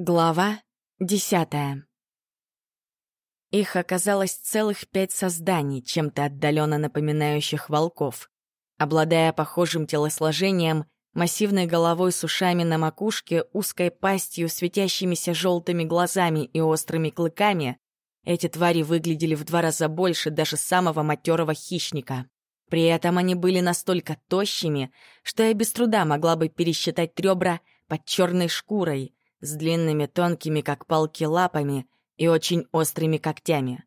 Глава десятая. Их оказалось целых пять созданий, чем-то отдаленно напоминающих волков. Обладая похожим телосложением, массивной головой с ушами на макушке, узкой пастью, светящимися желтыми глазами и острыми клыками, эти твари выглядели в два раза больше даже самого матерого хищника. При этом они были настолько тощими, что я без труда могла бы пересчитать ребра под черной шкурой — с длинными тонкими, как палки, лапами и очень острыми когтями.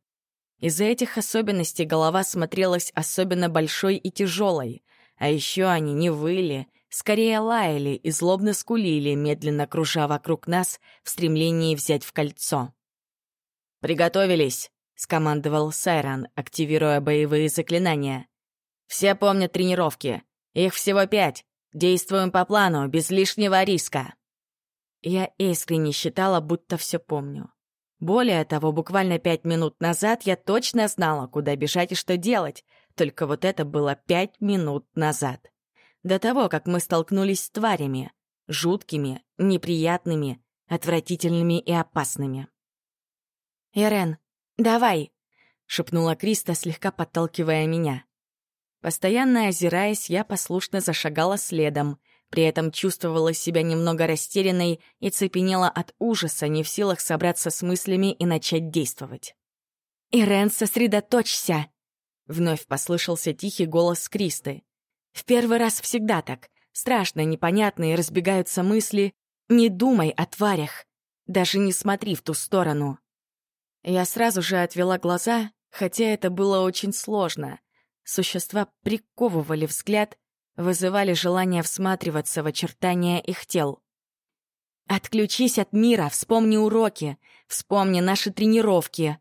Из-за этих особенностей голова смотрелась особенно большой и тяжелой, а еще они не выли, скорее лаяли и злобно скулили, медленно кружа вокруг нас в стремлении взять в кольцо. «Приготовились!» — скомандовал Сайран, активируя боевые заклинания. «Все помнят тренировки. Их всего пять. Действуем по плану, без лишнего риска». Я искренне считала, будто все помню. Более того, буквально пять минут назад я точно знала, куда бежать и что делать, только вот это было пять минут назад. До того, как мы столкнулись с тварями. Жуткими, неприятными, отвратительными и опасными. «Ирен, давай!» — шепнула Криста, слегка подталкивая меня. Постоянно озираясь, я послушно зашагала следом — при этом чувствовала себя немного растерянной и цепенела от ужаса, не в силах собраться с мыслями и начать действовать. «Ирен, сосредоточься!» Вновь послышался тихий голос Кристы. «В первый раз всегда так. Страшно, непонятно и разбегаются мысли. Не думай о тварях. Даже не смотри в ту сторону». Я сразу же отвела глаза, хотя это было очень сложно. Существа приковывали взгляд, вызывали желание всматриваться в очертания их тел. «Отключись от мира, вспомни уроки, вспомни наши тренировки»,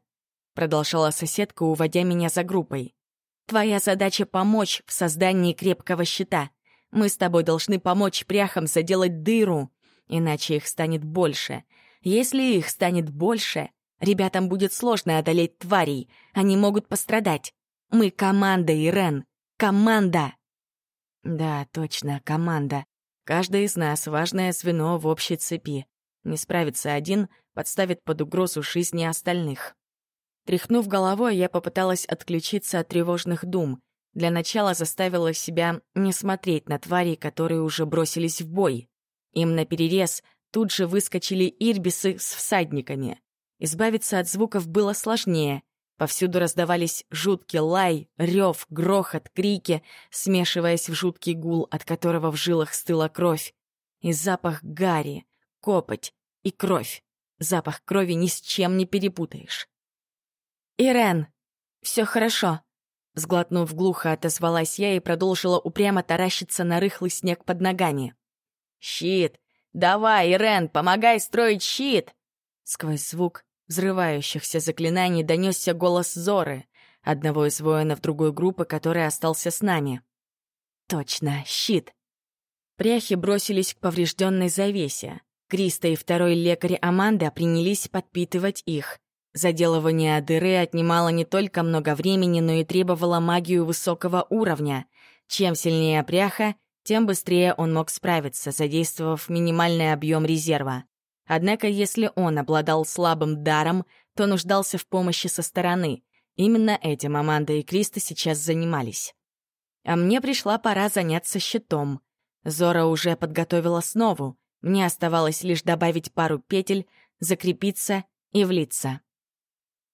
продолжала соседка, уводя меня за группой. «Твоя задача — помочь в создании крепкого щита. Мы с тобой должны помочь пряхам заделать дыру, иначе их станет больше. Если их станет больше, ребятам будет сложно одолеть тварей, они могут пострадать. Мы команда, Ирен, команда!» Да, точно, команда. Каждый из нас — важное звено в общей цепи. Не справится один, подставит под угрозу жизни остальных. Тряхнув головой, я попыталась отключиться от тревожных дум. Для начала заставила себя не смотреть на тварей, которые уже бросились в бой. Им наперерез тут же выскочили ирбисы с всадниками. Избавиться от звуков было сложнее, Повсюду раздавались жуткий лай, рев, грохот, крики, смешиваясь в жуткий гул, от которого в жилах стыла кровь. И запах гари, копоть и кровь. Запах крови ни с чем не перепутаешь. «Ирен, все хорошо», — сглотнув глухо, отозвалась я и продолжила упрямо таращиться на рыхлый снег под ногами. «Щит! Давай, Ирен, помогай строить щит!» Сквозь звук взрывающихся заклинаний донесся голос Зоры, одного из воинов другой группы, который остался с нами. Точно, щит. Пряхи бросились к поврежденной завесе. Криста и второй лекарь Аманда принялись подпитывать их. Заделывание дыры отнимало не только много времени, но и требовало магию высокого уровня. Чем сильнее пряха, тем быстрее он мог справиться, задействовав минимальный объем резерва. Однако, если он обладал слабым даром, то нуждался в помощи со стороны. Именно этим Аманда и Криста сейчас занимались. А мне пришла пора заняться щитом. Зора уже подготовила основу. Мне оставалось лишь добавить пару петель, закрепиться и влиться.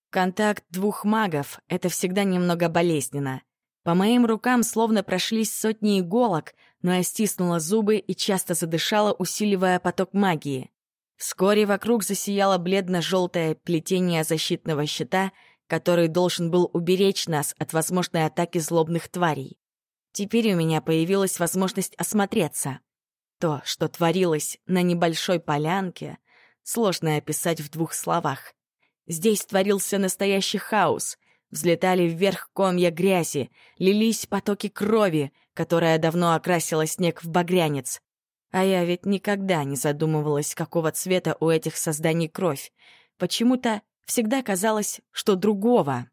Контакт двух магов — это всегда немного болезненно. По моим рукам словно прошлись сотни иголок, но я стиснула зубы и часто задышала, усиливая поток магии. Вскоре вокруг засияло бледно-желтое плетение защитного щита, который должен был уберечь нас от возможной атаки злобных тварей. Теперь у меня появилась возможность осмотреться. То, что творилось на небольшой полянке, сложно описать в двух словах. Здесь творился настоящий хаос. Взлетали вверх комья грязи, лились потоки крови, которая давно окрасила снег в багрянец. А я ведь никогда не задумывалась, какого цвета у этих созданий кровь. Почему-то всегда казалось, что другого.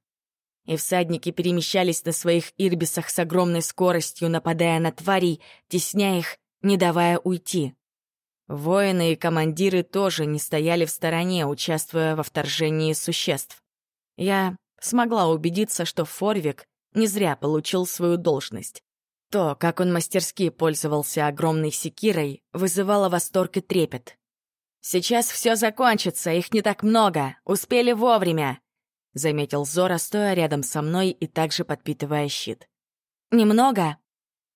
И всадники перемещались на своих ирбисах с огромной скоростью, нападая на тварей, тесня их, не давая уйти. Воины и командиры тоже не стояли в стороне, участвуя во вторжении существ. Я смогла убедиться, что Форвик не зря получил свою должность. То, как он мастерски пользовался огромной секирой, вызывало восторг и трепет. «Сейчас все закончится, их не так много, успели вовремя», — заметил Зора, стоя рядом со мной и также подпитывая щит. «Немного?»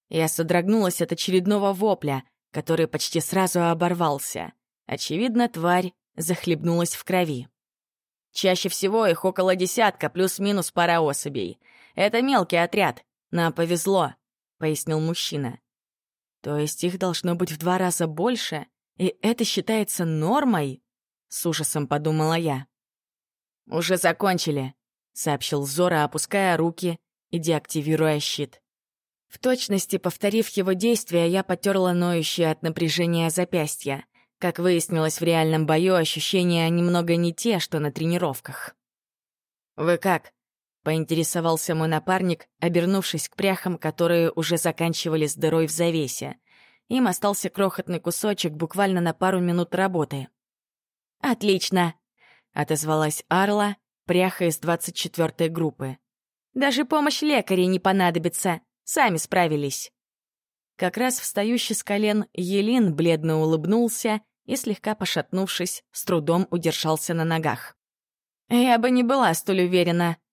Я содрогнулась от очередного вопля, который почти сразу оборвался. Очевидно, тварь захлебнулась в крови. Чаще всего их около десятка, плюс-минус пара особей. Это мелкий отряд. Нам повезло, — пояснил мужчина. То есть их должно быть в два раза больше, и это считается нормой? С ужасом подумала я. «Уже закончили», — сообщил Зора, опуская руки и деактивируя щит. В точности повторив его действия, я потерла ноющие от напряжения запястья. Как выяснилось в реальном бою, ощущения немного не те, что на тренировках. «Вы как?» — поинтересовался мой напарник, обернувшись к пряхам, которые уже заканчивали с дырой в завесе. Им остался крохотный кусочек буквально на пару минут работы. «Отлично!» — отозвалась Арла, пряха из 24-й группы. «Даже помощь лекаря не понадобится. Сами справились». Как раз встающий с колен Елин бледно улыбнулся и, слегка пошатнувшись, с трудом удержался на ногах. «Я бы не была столь уверена», —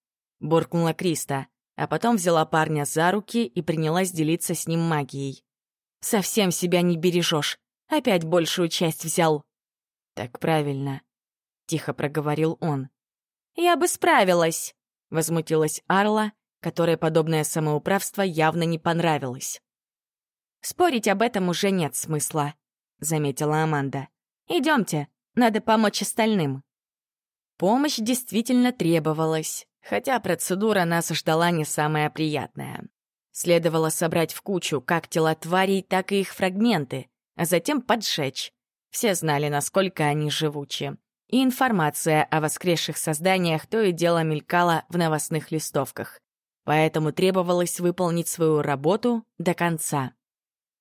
буркнула Криста, а потом взяла парня за руки и принялась делиться с ним магией. «Совсем себя не бережешь. Опять большую часть взял». «Так правильно», — тихо проговорил он. «Я бы справилась», — возмутилась Арла, которой подобное самоуправство явно не понравилось. «Спорить об этом уже нет смысла», — заметила Аманда. Идемте, надо помочь остальным». Помощь действительно требовалась, хотя процедура нас ждала не самая приятная. Следовало собрать в кучу как тела тварей, так и их фрагменты, а затем поджечь. Все знали, насколько они живучи. И информация о воскресших созданиях то и дело мелькала в новостных листовках поэтому требовалось выполнить свою работу до конца.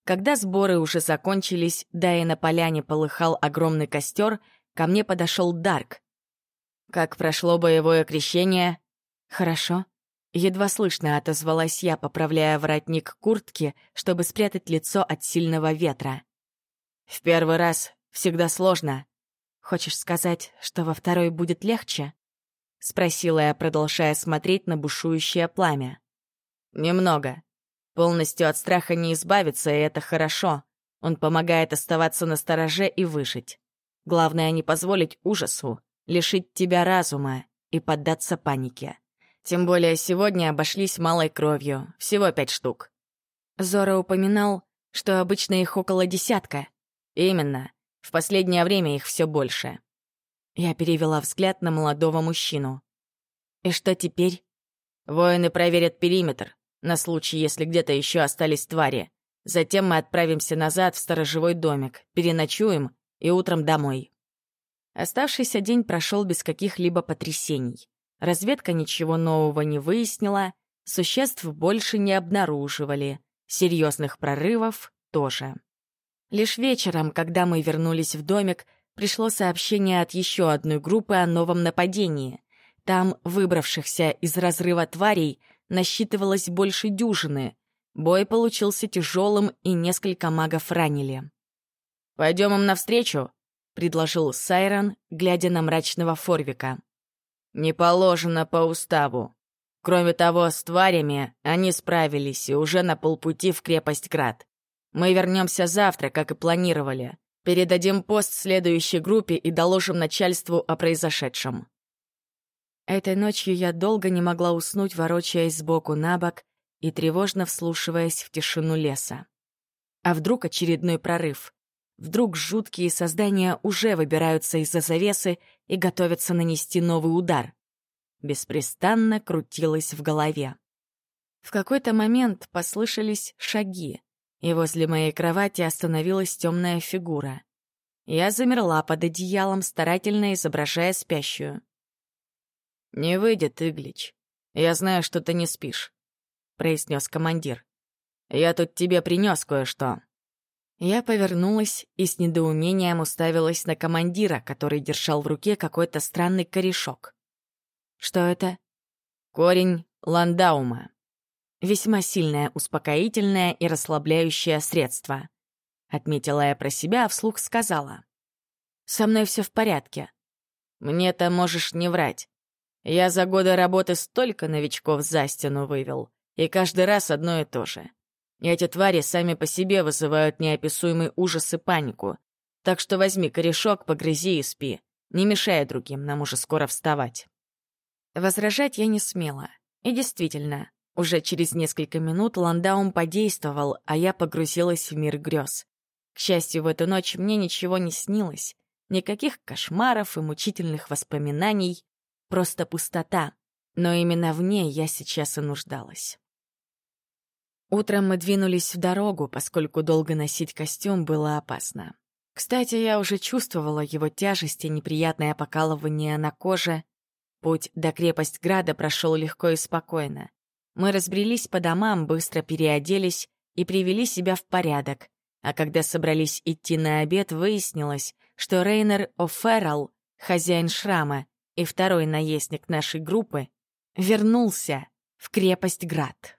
Когда сборы уже закончились, да и на поляне полыхал огромный костер, ко мне подошел Дарк. «Как прошло боевое крещение?» «Хорошо». Едва слышно отозвалась я, поправляя воротник куртки, чтобы спрятать лицо от сильного ветра. «В первый раз всегда сложно. Хочешь сказать, что во второй будет легче?» — спросила я, продолжая смотреть на бушующее пламя. «Немного. Полностью от страха не избавиться, и это хорошо. Он помогает оставаться на стороже и выжить. Главное — не позволить ужасу лишить тебя разума и поддаться панике. Тем более сегодня обошлись малой кровью, всего пять штук». Зора упоминал, что обычно их около десятка. Именно. В последнее время их все больше. Я перевела взгляд на молодого мужчину. «И что теперь?» «Воины проверят периметр, на случай, если где-то еще остались твари. Затем мы отправимся назад в сторожевой домик, переночуем и утром домой». Оставшийся день прошел без каких-либо потрясений. Разведка ничего нового не выяснила, существ больше не обнаруживали, серьезных прорывов тоже. Лишь вечером, когда мы вернулись в домик, пришло сообщение от еще одной группы о новом нападении. Там выбравшихся из разрыва тварей насчитывалось больше дюжины. Бой получился тяжелым, и несколько магов ранили. «Пойдем им навстречу», — предложил Сайрон, глядя на мрачного Форвика. «Не положено по уставу. Кроме того, с тварями они справились и уже на полпути в крепость Град. Мы вернемся завтра, как и планировали. Передадим пост следующей группе и доложим начальству о произошедшем». Этой ночью я долго не могла уснуть, ворочаясь сбоку на бок и тревожно вслушиваясь в тишину леса. А вдруг очередной прорыв? Вдруг жуткие создания уже выбираются из-за завесы и готовятся нанести новый удар? Беспрестанно крутилось в голове. В какой-то момент послышались шаги и возле моей кровати остановилась темная фигура. Я замерла под одеялом, старательно изображая спящую. «Не выйдет, Иглич. Я знаю, что ты не спишь», — произнес командир. «Я тут тебе принес кое-что». Я повернулась и с недоумением уставилась на командира, который держал в руке какой-то странный корешок. Что это? Корень ландаума. Весьма сильное успокоительное и расслабляющее средство. Отметила я про себя, а вслух сказала. «Со мной все в порядке. Мне-то можешь не врать. Я за годы работы столько новичков за стену вывел, и каждый раз одно и то же. Эти твари сами по себе вызывают неописуемый ужас и панику. Так что возьми корешок, погрызи и спи. Не мешай другим, нам уже скоро вставать. Возражать я не смела. И действительно, уже через несколько минут ландаум подействовал, а я погрузилась в мир грез. К счастью, в эту ночь мне ничего не снилось. Никаких кошмаров и мучительных воспоминаний. Просто пустота. Но именно в ней я сейчас и нуждалась. Утром мы двинулись в дорогу, поскольку долго носить костюм было опасно. Кстати, я уже чувствовала его тяжесть и неприятное покалывание на коже. Путь до крепость Града прошел легко и спокойно. Мы разбрелись по домам, быстро переоделись и привели себя в порядок. А когда собрались идти на обед, выяснилось, что Рейнер О'Феррелл, хозяин шрама и второй наездник нашей группы, вернулся в крепость Град.